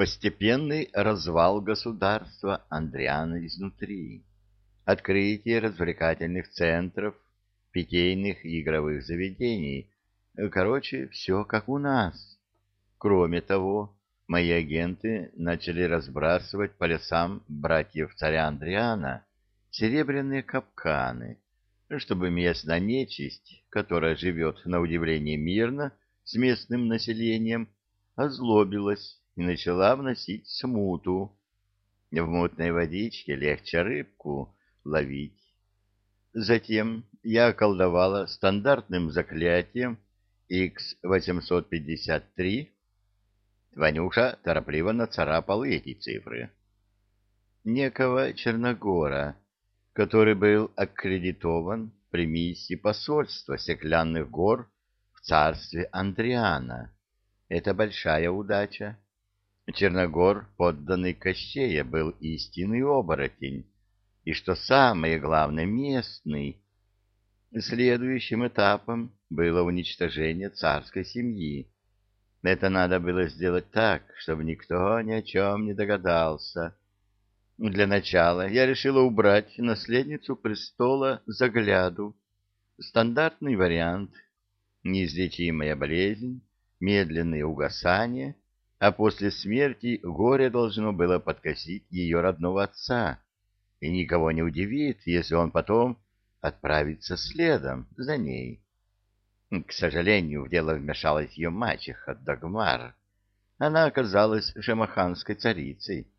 Постепенный развал государства Андриана изнутри. Открытие развлекательных центров, питейных и игровых заведений. Короче, все как у нас. Кроме того, мои агенты начали разбрасывать по лесам братьев царя Андриана серебряные капканы, чтобы местная нечисть, которая живет на удивление мирно с местным населением, озлобилась и начала вносить смуту. В мутной водичке легче рыбку ловить. Затем я околдовала стандартным заклятием X853. Ванюша торопливо нацарапал эти цифры. Некого Черногора, который был аккредитован при миссии посольства Стеклянных гор в царстве Андриана. Это большая удача. Черногор, подданный Кощея, был истинный оборотень, и, что самое главное, местный. Следующим этапом было уничтожение царской семьи. Это надо было сделать так, чтобы никто ни о чем не догадался. Для начала я решила убрать наследницу престола загляду. Стандартный вариант. Неизлечимая болезнь, медленное угасание, а после смерти горе должно было подкосить ее родного отца, и никого не удивит, если он потом отправится следом за ней. К сожалению, в дело вмешалась ее мачеха Дагмар. Она оказалась шамаханской царицей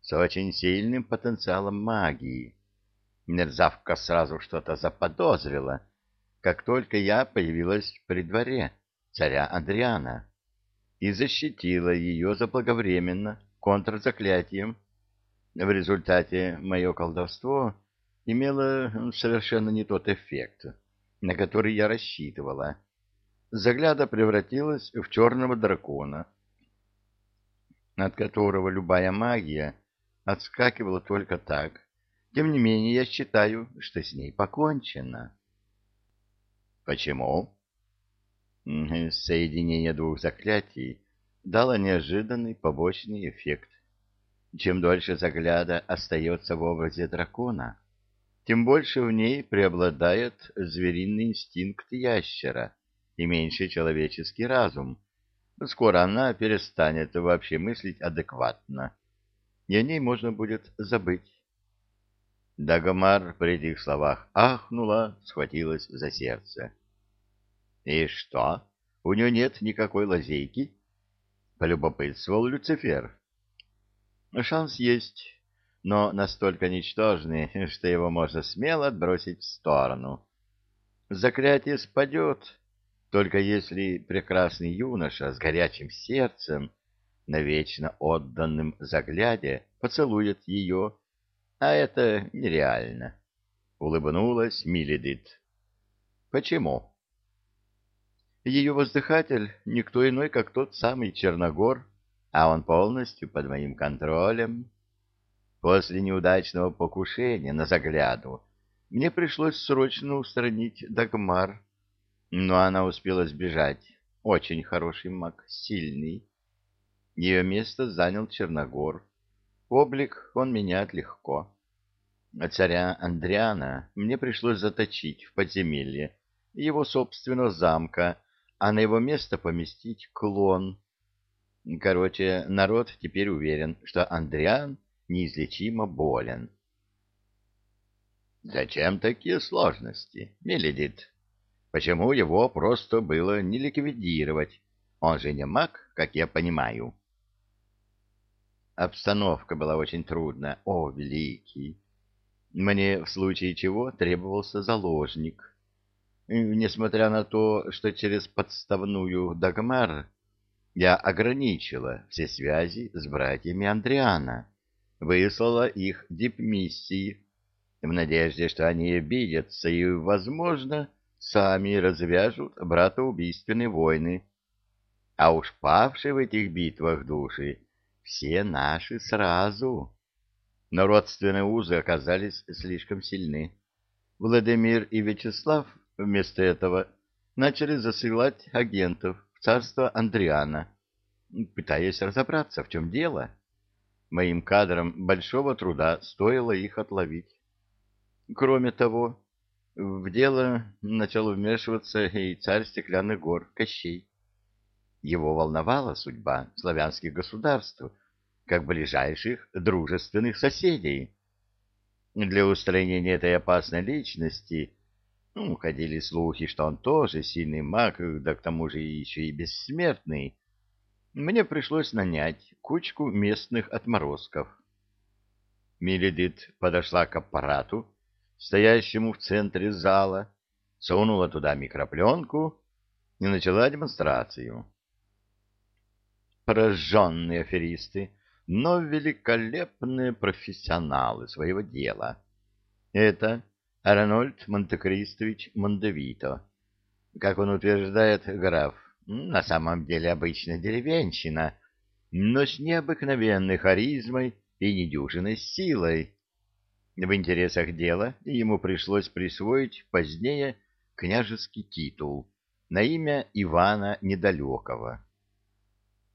с очень сильным потенциалом магии. Мерзавка сразу что-то заподозрила, как только я появилась при дворе царя Адриана и защитила ее заблаговременно контрзаклятием. В результате мое колдовство имело совершенно не тот эффект, на который я рассчитывала. Загляда превратилась в черного дракона, от которого любая магия отскакивала только так. Тем не менее, я считаю, что с ней покончено. Почему? Соединение двух заклятий дало неожиданный побочный эффект. Чем дольше загляда остается в образе дракона, тем больше в ней преобладает звериный инстинкт ящера и меньше человеческий разум. Скоро она перестанет вообще мыслить адекватно, и о ней можно будет забыть. Дагомар при этих словах ахнула, схватилась за сердце. И что? У нее нет никакой лазейки? Полюбопытствовал Люцифер. Шанс есть, но настолько ничтожный, что его можно смело отбросить в сторону. Заклятие спадет, только если прекрасный юноша с горячим сердцем, навечно отданным загляде, поцелует ее, а это нереально. Улыбнулась Миледит. Почему? Ее воздыхатель — никто иной, как тот самый Черногор, а он полностью под моим контролем. После неудачного покушения на загляду мне пришлось срочно устранить Дагмар, но она успела сбежать. Очень хороший маг, сильный. Ее место занял Черногор. Облик он меняет легко. Царя Андриана мне пришлось заточить в подземелье его собственного замка, а на его место поместить клон. Короче, народ теперь уверен, что Андриан неизлечимо болен. Зачем такие сложности, Меледит? Почему его просто было не ликвидировать? Он же не маг, как я понимаю. Обстановка была очень трудная. О, великий! Мне в случае чего требовался заложник несмотря на то, что через подставную Дагмар я ограничила все связи с братьями Андриана, выслала их дипмиссии в надежде, что они обидятся и, возможно, сами развяжут братоубийственные войны. А уж павшие в этих битвах души все наши сразу. Но родственные узы оказались слишком сильны. Владимир и Вячеслав Вместо этого начали засылать агентов в царство Андриана, пытаясь разобраться, в чем дело. Моим кадрам большого труда стоило их отловить. Кроме того, в дело начал вмешиваться и царь стеклянных гор Кощей. Его волновала судьба славянских государств, как ближайших дружественных соседей. Для устранения этой опасной личности ну, ходили слухи, что он тоже сильный маг, да к тому же еще и бессмертный. Мне пришлось нанять кучку местных отморозков. Миледит подошла к аппарату, стоящему в центре зала, сунула туда микропленку и начала демонстрацию. Пораженные аферисты, но великолепные профессионалы своего дела. Это Арнольд Монтекристович Мондевито. Как он утверждает, граф, на самом деле обычная деревенщина, но с необыкновенной харизмой и недюжиной силой. В интересах дела ему пришлось присвоить позднее княжеский титул на имя Ивана Недалекого.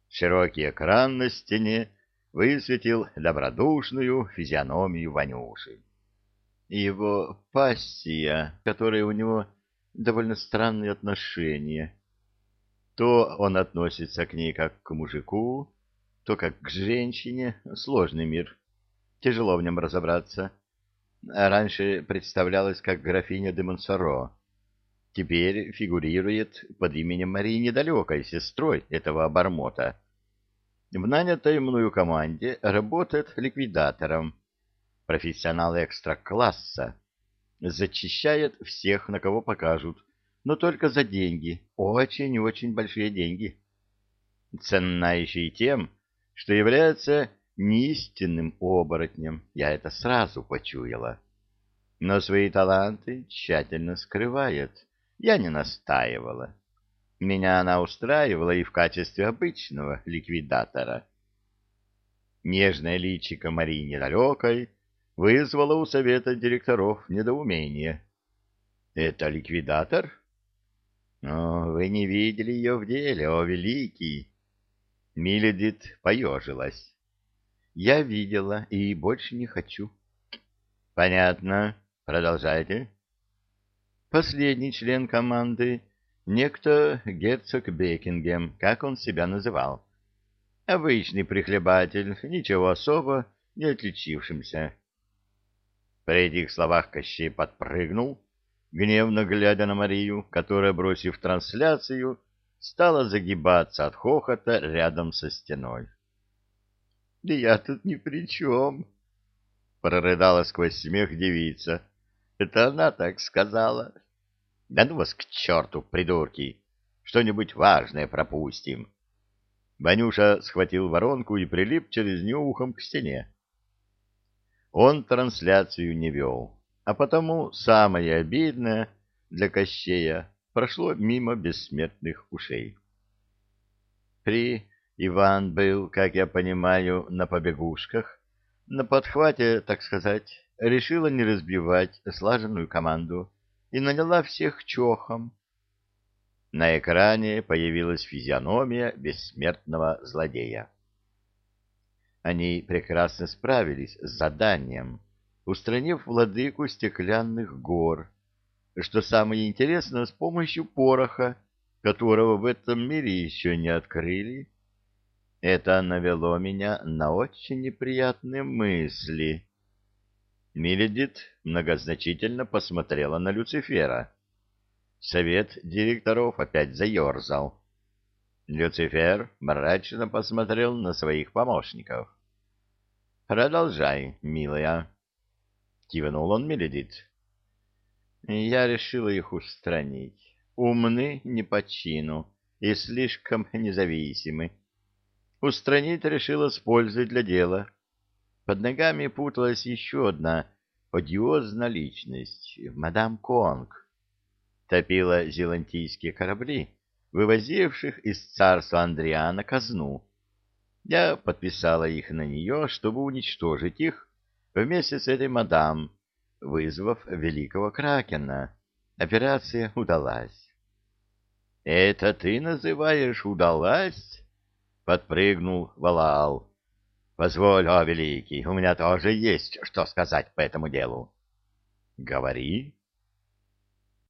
Широкий экран на стене высветил добродушную физиономию Ванюши. Его пассия, которая у него довольно странные отношения. То он относится к ней как к мужику, то как к женщине. Сложный мир. Тяжело в нем разобраться. Раньше представлялась как графиня де Монсоро. Теперь фигурирует под именем Марии Недалекой, сестрой этого обормота. В нанятой мною команде работает ликвидатором. Профессионал экстра-класса. Зачищает всех, на кого покажут, но только за деньги. Очень-очень большие деньги. Ценна еще и тем, что является неистинным оборотнем, я это сразу почуяла. Но свои таланты тщательно скрывает. Я не настаивала. Меня она устраивала и в качестве обычного ликвидатора. Нежное личико Марии недалекой вызвало у совета директоров недоумение. «Это ликвидатор?» «Но вы не видели ее в деле, о великий!» Миледит поежилась. Я видела и больше не хочу. Понятно. Продолжайте. Последний член команды — некто герцог Бекингем, как он себя называл. Обычный прихлебатель, ничего особо не отличившимся. При этих словах Кощей подпрыгнул, гневно глядя на Марию, которая, бросив трансляцию, стала загибаться от хохота рядом со стеной. — Я тут ни при чем, — прорыдала сквозь смех девица. — Это она так сказала. — Да ну вас к черту, придурки! Что-нибудь важное пропустим. Ванюша схватил воронку и прилип через нее ухом к стене. Он трансляцию не вел, а потому самое обидное для Кощея прошло мимо бессмертных ушей. При Иван был, как я понимаю, на побегушках, на подхвате, так сказать, решила не разбивать слаженную команду и наняла всех чохом. На экране появилась физиономия бессмертного злодея. Они прекрасно справились с заданием, устранив владыку стеклянных гор, что самое интересное, с помощью пороха, которого в этом мире еще не открыли, это навело меня на очень неприятные мысли. Миледит многозначительно посмотрела на Люцифера. Совет директоров опять заерзал. Люцифер мрачно посмотрел на своих помощников. «Продолжай, милая», — кивнул он Миледит. «Я решила их устранить. Умны не по чину и слишком независимы устранить решила с пользой для дела. Под ногами путалась еще одна одиозная личность — мадам Конг. Топила зелантийские корабли, вывозивших из царства Андриана казну. Я подписала их на нее, чтобы уничтожить их вместе с этой мадам, вызвав великого кракена. Операция удалась. — Это ты называешь «удалась»? подпрыгнул Валаал. — Позволь, о великий, у меня тоже есть что сказать по этому делу. — Говори.